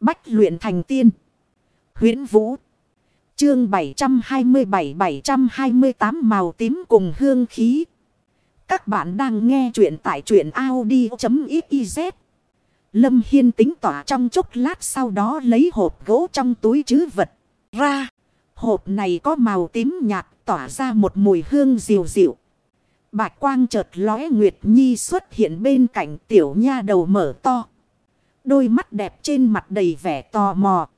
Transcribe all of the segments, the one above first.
Bách luyện thành tiên. huyễn Vũ. Chương 727-728 màu tím cùng hương khí. Các bạn đang nghe truyện tại truyện Audi.xyz. Lâm Hiên tính tỏa trong chốc lát sau đó lấy hộp gỗ trong túi chứ vật ra. Hộp này có màu tím nhạt, tỏa ra một mùi hương dịu dịu. Bạch quang chợt lóe Nguyệt Nhi xuất hiện bên cạnh tiểu nha đầu mở to. Đôi mắt đẹp trên mặt đầy vẻ tò mò.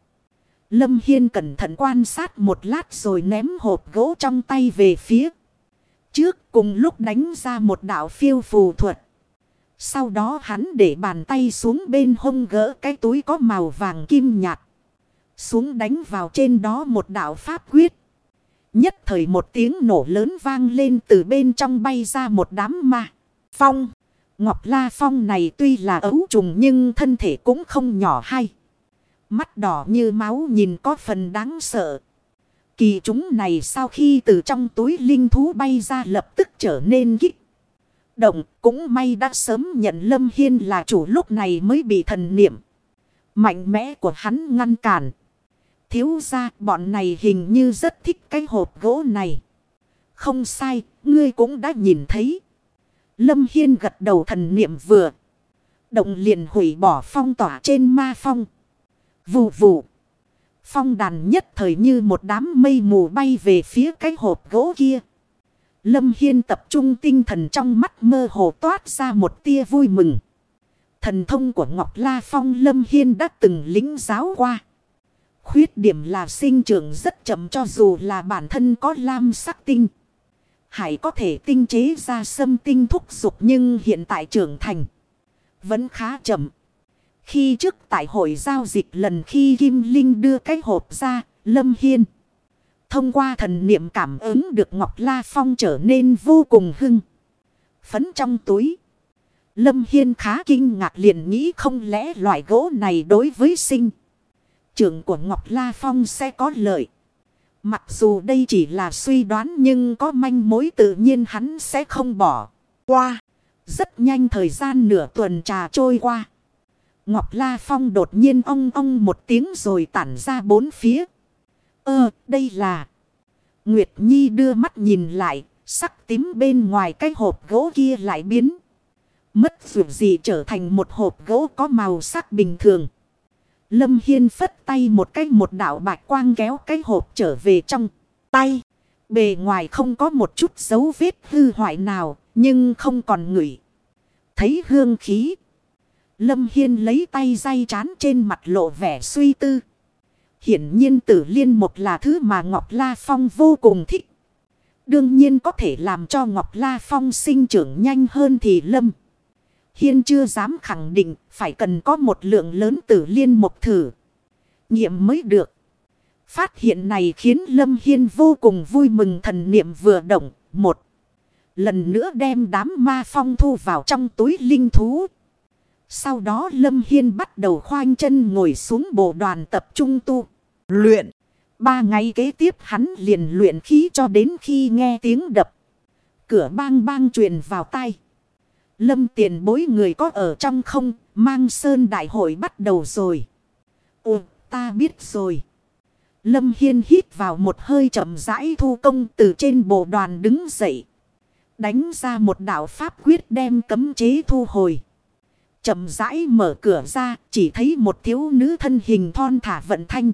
Lâm Hiên cẩn thận quan sát một lát rồi ném hộp gỗ trong tay về phía. Trước cùng lúc đánh ra một đạo phiêu phù thuật. Sau đó hắn để bàn tay xuống bên hông gỡ cái túi có màu vàng kim nhạt. Xuống đánh vào trên đó một đạo pháp quyết. Nhất thời một tiếng nổ lớn vang lên từ bên trong bay ra một đám ma. Phong. Ngọc La Phong này tuy là ấu trùng nhưng thân thể cũng không nhỏ hay. Mắt đỏ như máu nhìn có phần đáng sợ. Kỳ chúng này sau khi từ trong túi linh thú bay ra lập tức trở nên kích. Động cũng may đã sớm nhận Lâm Hiên là chủ lúc này mới bị thần niệm. Mạnh mẽ của hắn ngăn cản. Thiếu ra bọn này hình như rất thích cái hộp gỗ này. Không sai, ngươi cũng đã nhìn thấy. Lâm Hiên gật đầu thần niệm vừa. Động liền hủy bỏ phong tỏa trên ma phong. Vù vù. Phong đàn nhất thời như một đám mây mù bay về phía cái hộp gỗ kia. Lâm Hiên tập trung tinh thần trong mắt mơ hồ toát ra một tia vui mừng. Thần thông của Ngọc La Phong Lâm Hiên đã từng lính giáo qua. Khuyết điểm là sinh trưởng rất chậm cho dù là bản thân có lam sắc tinh. Hải có thể tinh chế ra sâm tinh thúc dục nhưng hiện tại trưởng thành. Vẫn khá chậm. Khi trước tại hội giao dịch lần khi Kim Linh đưa cái hộp ra, Lâm Hiên. Thông qua thần niệm cảm ứng được Ngọc La Phong trở nên vô cùng hưng. Phấn trong túi. Lâm Hiên khá kinh ngạc liền nghĩ không lẽ loại gỗ này đối với sinh. Trưởng của Ngọc La Phong sẽ có lợi. Mặc dù đây chỉ là suy đoán nhưng có manh mối tự nhiên hắn sẽ không bỏ qua. Rất nhanh thời gian nửa tuần trà trôi qua. Ngọc La Phong đột nhiên ong ong một tiếng rồi tản ra bốn phía. Ơ, đây là... Nguyệt Nhi đưa mắt nhìn lại, sắc tím bên ngoài cái hộp gỗ kia lại biến. Mất dù gì trở thành một hộp gỗ có màu sắc bình thường. Lâm Hiên phất tay một cái một đạo bạch quang kéo cái hộp trở về trong tay. Bề ngoài không có một chút dấu vết hư hoại nào, nhưng không còn ngửi. Thấy hương khí. Lâm Hiên lấy tay day chán trên mặt lộ vẻ suy tư. Hiển nhiên tử liên một là thứ mà Ngọc La Phong vô cùng thích. Đương nhiên có thể làm cho Ngọc La Phong sinh trưởng nhanh hơn thì Lâm. Hiên chưa dám khẳng định, phải cần có một lượng lớn tử liên một thử. Nghiệm mới được. Phát hiện này khiến Lâm Hiên vô cùng vui mừng thần niệm vừa động. Một. Lần nữa đem đám ma phong thu vào trong túi linh thú. Sau đó Lâm Hiên bắt đầu khoanh chân ngồi xuống bộ đoàn tập trung tu. Luyện. Ba ngày kế tiếp hắn liền luyện khí cho đến khi nghe tiếng đập. Cửa bang bang truyền vào tay. Lâm tiền bối người có ở trong không, mang sơn đại hội bắt đầu rồi. Ồ, ta biết rồi. Lâm Hiên hít vào một hơi chậm rãi thu công từ trên bộ đoàn đứng dậy. Đánh ra một đạo pháp quyết đem cấm chế thu hồi. Chậm rãi mở cửa ra, chỉ thấy một thiếu nữ thân hình thon thả vận thanh.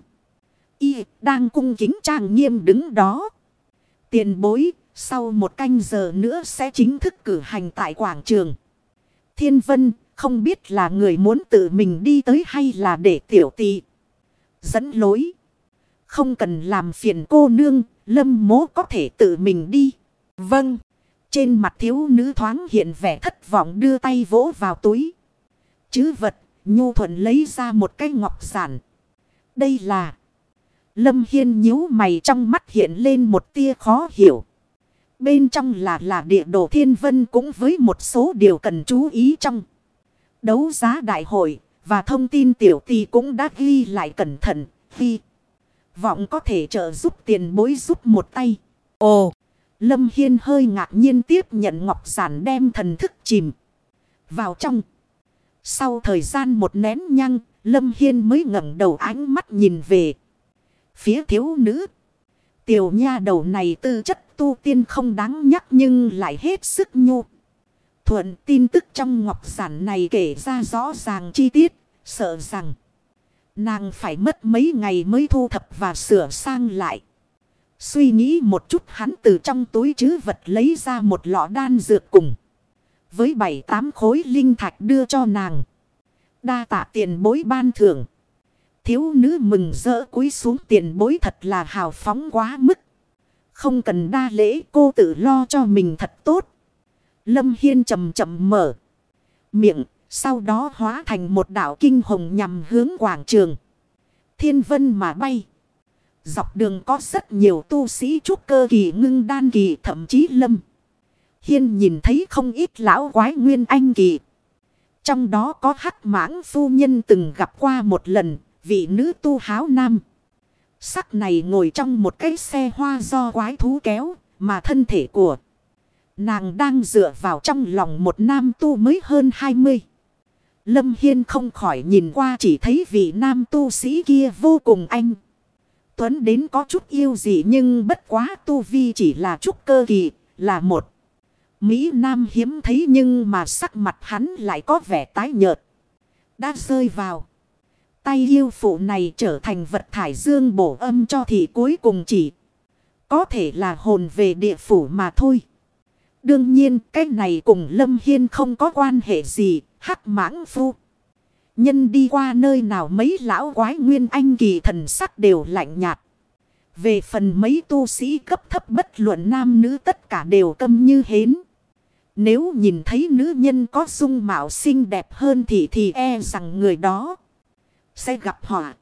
Y đang cung kính trang nghiêm đứng đó. Tiền bối, sau một canh giờ nữa sẽ chính thức cử hành tại quảng trường. Thiên Vân không biết là người muốn tự mình đi tới hay là để tiểu tỷ. Dẫn lối. Không cần làm phiền cô nương, lâm mố có thể tự mình đi. Vâng. Trên mặt thiếu nữ thoáng hiện vẻ thất vọng đưa tay vỗ vào túi. Chứ vật, nhu thuận lấy ra một cái ngọc giản. Đây là... Lâm Hiên nhíu mày trong mắt hiện lên một tia khó hiểu. Bên trong là là địa đồ thiên vân cũng với một số điều cần chú ý trong. Đấu giá đại hội và thông tin tiểu tì cũng đã ghi lại cẩn thận. Ghi vọng có thể trợ giúp tiền bối giúp một tay. Ồ! Lâm Hiên hơi ngạc nhiên tiếp nhận ngọc giản đem thần thức chìm vào trong. Sau thời gian một nén nhăng, Lâm Hiên mới ngẩng đầu ánh mắt nhìn về. Phía thiếu nữ. Tiểu nha đầu này tư chất tu tiên không đáng nhắc nhưng lại hết sức nhu. Thuận tin tức trong ngọc giản này kể ra rõ ràng chi tiết, sợ rằng nàng phải mất mấy ngày mới thu thập và sửa sang lại. Suy nghĩ một chút hắn từ trong túi chứ vật lấy ra một lọ đan dược cùng. Với bảy tám khối linh thạch đưa cho nàng. Đa tạ tiền bối ban thưởng. Thiếu nữ mừng rỡ cúi xuống tiền bối thật là hào phóng quá mức. Không cần đa lễ cô tự lo cho mình thật tốt. Lâm Hiên chậm chậm mở. Miệng, sau đó hóa thành một đảo kinh hồng nhằm hướng quảng trường. Thiên vân mà bay. Dọc đường có rất nhiều tu sĩ trúc cơ kỳ ngưng đan kỳ thậm chí lâm. Hiên nhìn thấy không ít lão quái nguyên anh kỳ. Trong đó có hắc mãng phu nhân từng gặp qua một lần, vị nữ tu háo nam. Sắc này ngồi trong một cái xe hoa do quái thú kéo, mà thân thể của nàng đang dựa vào trong lòng một nam tu mới hơn 20. Lâm Hiên không khỏi nhìn qua chỉ thấy vị nam tu sĩ kia vô cùng anh. Tuấn đến có chút yêu gì nhưng bất quá tu vi chỉ là chút cơ kỳ, là một. Mỹ Nam hiếm thấy nhưng mà sắc mặt hắn lại có vẻ tái nhợt. Đã rơi vào. Tay yêu phụ này trở thành vật thải dương bổ âm cho thì cuối cùng chỉ. Có thể là hồn về địa phủ mà thôi. Đương nhiên, cái này cùng Lâm Hiên không có quan hệ gì. Hắc mãng phu. Nhân đi qua nơi nào mấy lão quái nguyên anh kỳ thần sắc đều lạnh nhạt. Về phần mấy tu sĩ cấp thấp bất luận nam nữ tất cả đều câm như hến. Nếu nhìn thấy nữ nhân có dung mạo xinh đẹp hơn thì thì e rằng người đó sẽ gặp họa.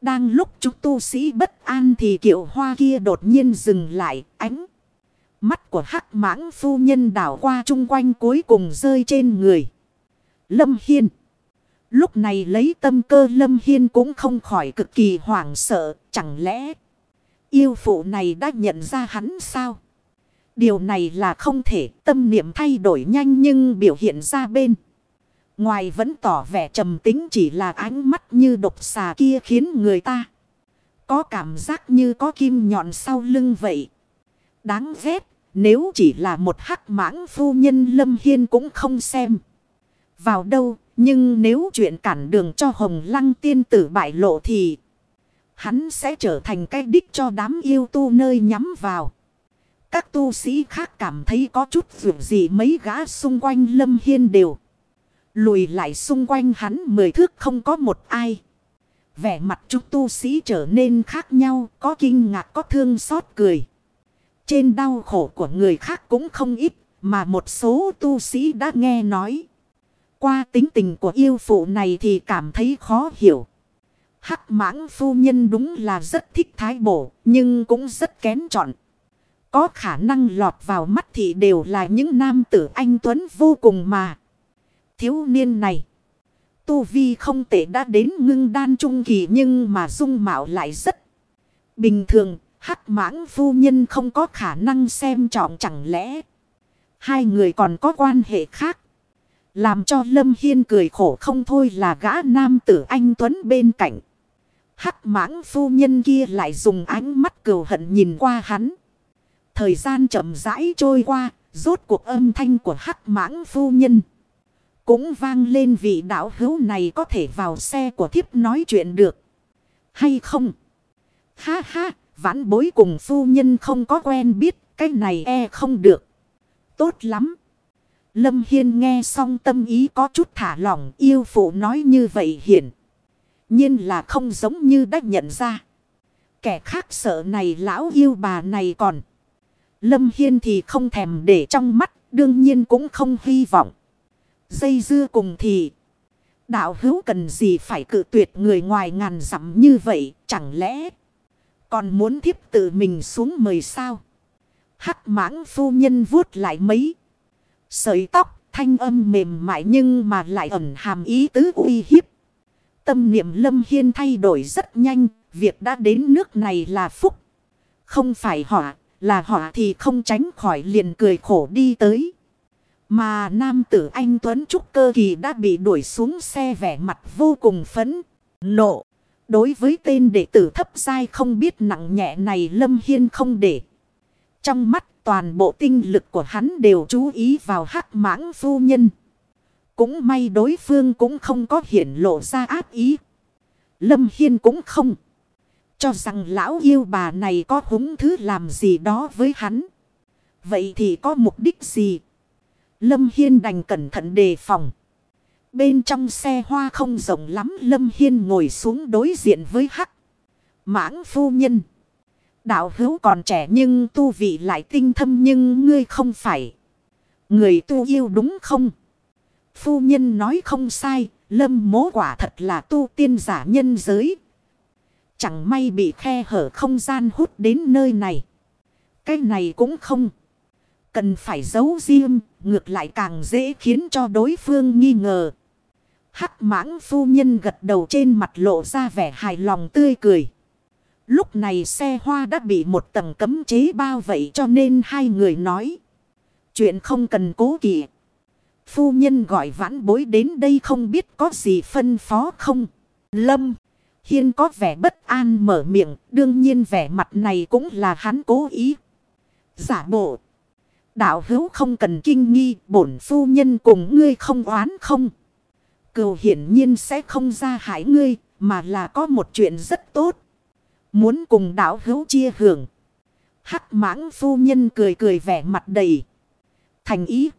Đang lúc chúng tu sĩ bất an thì kiệu hoa kia đột nhiên dừng lại, ánh. Mắt của hắc mãng phu nhân đảo qua chung quanh cuối cùng rơi trên người. Lâm Hiên. Lúc này lấy tâm cơ Lâm Hiên cũng không khỏi cực kỳ hoảng sợ. Chẳng lẽ yêu phụ này đã nhận ra hắn sao? Điều này là không thể, tâm niệm thay đổi nhanh nhưng biểu hiện ra bên. Ngoài vẫn tỏ vẻ trầm tính chỉ là ánh mắt như độc xà kia khiến người ta có cảm giác như có kim nhọn sau lưng vậy. Đáng ghét, nếu chỉ là một hắc mãng phu nhân Lâm Hiên cũng không xem. Vào đâu, nhưng nếu chuyện cản đường cho Hồng Lăng tiên tử bại lộ thì hắn sẽ trở thành cái đích cho đám yêu tu nơi nhắm vào. Các tu sĩ khác cảm thấy có chút vượt gì mấy gã xung quanh Lâm Hiên đều. Lùi lại xung quanh hắn mười thước không có một ai. Vẻ mặt chúng tu sĩ trở nên khác nhau, có kinh ngạc có thương xót cười. Trên đau khổ của người khác cũng không ít, mà một số tu sĩ đã nghe nói. Qua tính tình của yêu phụ này thì cảm thấy khó hiểu. Hắc mãng phu nhân đúng là rất thích thái bổ, nhưng cũng rất kén chọn. Có khả năng lọt vào mắt thì đều là những nam tử anh Tuấn vô cùng mà. Thiếu niên này. Tu Vi không tệ đã đến ngưng đan trung kỳ nhưng mà dung mạo lại rất bình thường. Hắc mãng phu nhân không có khả năng xem trọng chẳng lẽ. Hai người còn có quan hệ khác. Làm cho Lâm Hiên cười khổ không thôi là gã nam tử anh Tuấn bên cạnh. Hắc mãng phu nhân kia lại dùng ánh mắt cừu hận nhìn qua hắn. Thời gian chậm rãi trôi qua, rốt cuộc âm thanh của hắc mãng phu nhân. Cũng vang lên vị đạo hữu này có thể vào xe của thiếp nói chuyện được. Hay không? Ha ha, vãn bối cùng phu nhân không có quen biết, cái này e không được. Tốt lắm. Lâm Hiên nghe xong tâm ý có chút thả lỏng yêu phụ nói như vậy hiển. nhiên là không giống như đã nhận ra. Kẻ khác sợ này lão yêu bà này còn. Lâm Hiên thì không thèm để trong mắt, đương nhiên cũng không hy vọng. Dây dưa cùng thì. Đạo hữu cần gì phải cự tuyệt người ngoài ngàn dặm như vậy, chẳng lẽ còn muốn thiếp tự mình xuống mời sao? Hắc mãng phu nhân vuốt lại mấy. Sợi tóc thanh âm mềm mại nhưng mà lại ẩn hàm ý tứ uy hiếp. Tâm niệm lâm hiên thay đổi rất nhanh, việc đã đến nước này là phúc. Không phải họa, là họa thì không tránh khỏi liền cười khổ đi tới. Mà nam tử anh Tuấn Trúc Cơ Kỳ đã bị đuổi xuống xe vẻ mặt vô cùng phấn, nộ. Đối với tên đệ tử thấp dai không biết nặng nhẹ này Lâm Hiên không để. Trong mắt toàn bộ tinh lực của hắn đều chú ý vào hắc mãng phu nhân. Cũng may đối phương cũng không có hiện lộ ra áp ý. Lâm Hiên cũng không. Cho rằng lão yêu bà này có húng thứ làm gì đó với hắn. Vậy thì có mục đích gì? Lâm Hiên đành cẩn thận đề phòng. Bên trong xe hoa không rộng lắm, Lâm Hiên ngồi xuống đối diện với hắc. Mãng phu nhân. Đạo hữu còn trẻ nhưng tu vị lại tinh thâm nhưng ngươi không phải. Người tu yêu đúng không? Phu nhân nói không sai. Lâm mố quả thật là tu tiên giả nhân giới. Chẳng may bị khe hở không gian hút đến nơi này. Cái này cũng không. Cần phải giấu riêng. Ngược lại càng dễ khiến cho đối phương nghi ngờ. Hắc mãng phu nhân gật đầu trên mặt lộ ra vẻ hài lòng tươi cười. Lúc này xe hoa đã bị một tầng cấm chế bao vậy cho nên hai người nói. Chuyện không cần cố kỵ. Phu nhân gọi vãn bối đến đây không biết có gì phân phó không. Lâm. Hiên có vẻ bất an mở miệng. Đương nhiên vẻ mặt này cũng là hắn cố ý. Giả bộ. Đạo hữu không cần kinh nghi. Bổn phu nhân cùng ngươi không oán không. Cừu hiển nhiên sẽ không ra hại ngươi. Mà là có một chuyện rất tốt. Muốn cùng đạo hữu chia hưởng. Hắc mãng phu nhân cười cười vẻ mặt đầy. Thành ý.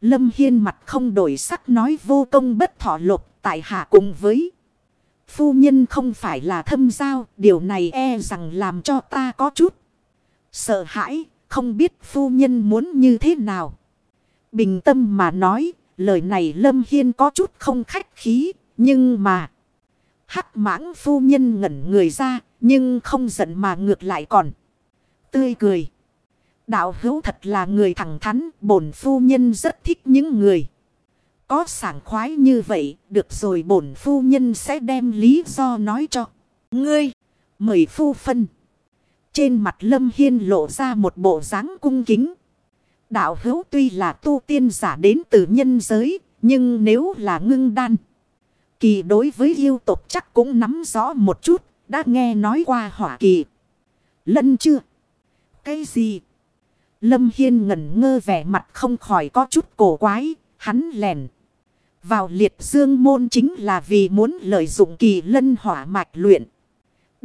Lâm Hiên mặt không đổi sắc nói vô công bất thọ lục, tại hạ cùng với. Phu nhân không phải là thâm giao. Điều này e rằng làm cho ta có chút. Sợ hãi. Không biết phu nhân muốn như thế nào. Bình tâm mà nói. Lời này Lâm Hiên có chút không khách khí. Nhưng mà. Hắc mãng phu nhân ngẩn người ra. Nhưng không giận mà ngược lại còn. Tươi cười. Đạo hữu thật là người thẳng thắn. Bổn phu nhân rất thích những người. Có sảng khoái như vậy. Được rồi bổn phu nhân sẽ đem lý do nói cho. Ngươi. Mời phu phân. Trên mặt lâm hiên lộ ra một bộ dáng cung kính. Đạo hữu tuy là tu tiên giả đến từ nhân giới. Nhưng nếu là ngưng đan. Kỳ đối với yêu tộc chắc cũng nắm rõ một chút. Đã nghe nói qua hỏa kỳ. Lân chưa? Cái gì? Lâm Hiên ngẩn ngơ vẻ mặt không khỏi có chút cổ quái. Hắn lèn. Vào liệt dương môn chính là vì muốn lợi dụng kỳ lân hỏa mạch luyện.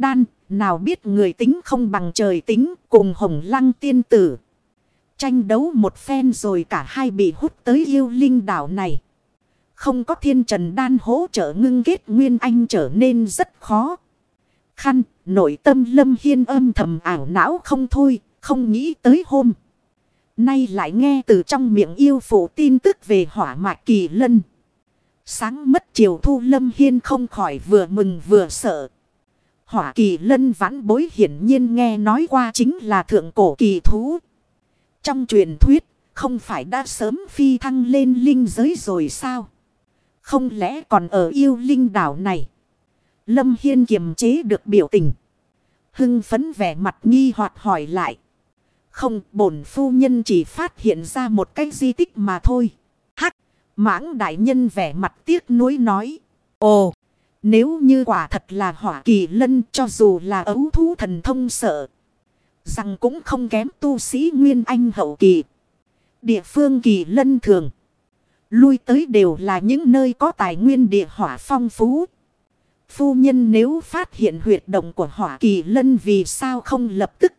Đan, nào biết người tính không bằng trời tính cùng hồng lăng tiên tử. Tranh đấu một phen rồi cả hai bị hút tới yêu linh đảo này. Không có thiên trần đan hỗ trợ ngưng kết nguyên anh trở nên rất khó khăn, nội tâm lâm hiên âm thầm ảo não không thôi, không nghĩ tới hôm. Nay lại nghe từ trong miệng yêu phụ tin tức về hỏa mạc kỳ lân. Sáng mất chiều thu lâm hiên không khỏi vừa mừng vừa sợ. Hỏa kỳ lân vãn bối hiển nhiên nghe nói qua chính là thượng cổ kỳ thú. Trong truyền thuyết, không phải đã sớm phi thăng lên linh giới rồi sao? Không lẽ còn ở yêu linh đảo này? Lâm Hiên kiềm chế được biểu tình. Hưng phấn vẻ mặt nghi hoặc hỏi lại. Không, bổn phu nhân chỉ phát hiện ra một cái di tích mà thôi. Hắc, mãng đại nhân vẻ mặt tiếc nuối nói. Ồ, nếu như quả thật là hỏa kỳ lân cho dù là ấu thú thần thông sợ. Rằng cũng không kém tu sĩ Nguyên Anh hậu kỳ. Địa phương kỳ lân thường. Lui tới đều là những nơi có tài nguyên địa hỏa phong phú. Phu nhân nếu phát hiện huyệt động của hỏa kỳ lân vì sao không lập tức.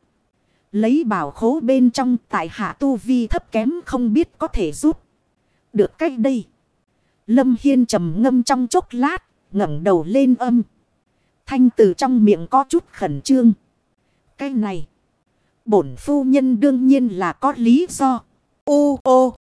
Lấy bảo khố bên trong tại hạ tu vi thấp kém không biết có thể giúp. Được cách đây. Lâm Hiên trầm ngâm trong chốc lát, ngẩng đầu lên âm. Thanh từ trong miệng có chút khẩn trương. Cái này. Bổn phu nhân đương nhiên là có lý do. Ô ô.